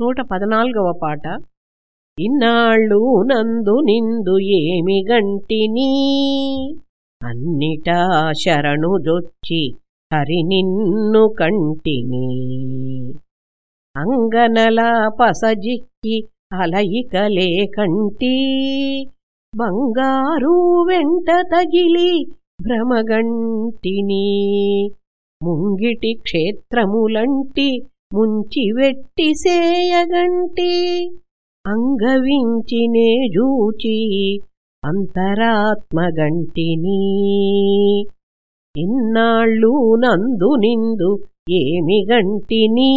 నూట పదనాలుగవ పాట. ఇన్నాళ్ళు నందు నిందు ఏమి గంటిని. అన్నిటా శరణు జొచ్చి హరి నిన్ను కంటిని. అంగనల పసజిక్కి అలయికలే కంటి. బంగారు వెంట తగిలి భ్రమగంటిని. ముంగిటి క్షేత్రములంటి ముంచివెట్టి సేయగంటి అంగవించినే జూచి అంతరాత్మగంటిని. ఇన్నాళ్ళు నందు నిందు ఏమి గంటిని?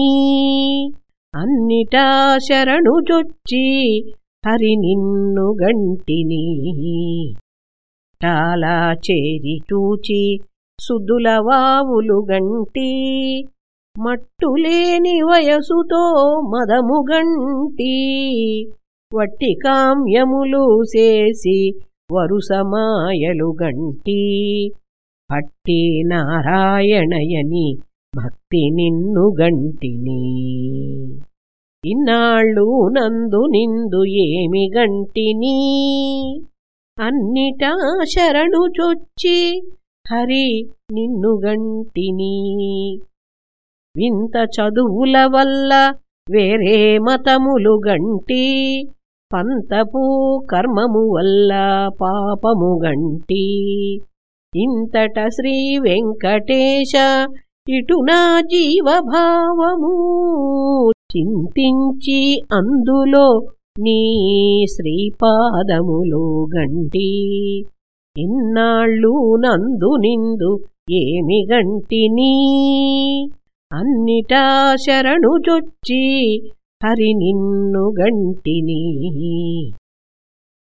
అన్నిటా శరణు జొచ్చి హరి నిన్ను గంటిని. టాలా చేరి చూచి సుదులవావులు గంటి మట్టులేని వయసుతో మదము గంటి వట్టి కామ్యములు చేసి వరుసమాయలు గంటి. పట్టి నారాయణయని భక్తి నిన్ను గంటిని. ఇన్నాళ్ళు నందు నిందు ఏమి గంటిని. అన్నిటా శరణు చొచ్చి హరి నిన్ను గంటిని. వింత చదువుల వల్ల వేరే మతములు గంటి పంతపు కర్మము వల్ల పాపము గంటి. ఇంతట శ్రీ వెంకటేశ ఇటు నా జీవభావము చింతించి అందులో నీ శ్రీపాదములు గంటి. ఇన్నాళ్ళు నందు నిందు ఏమి గంటినీ? అన్నిటా శరణు చొచ్చి హరి నిన్ను గంటిని.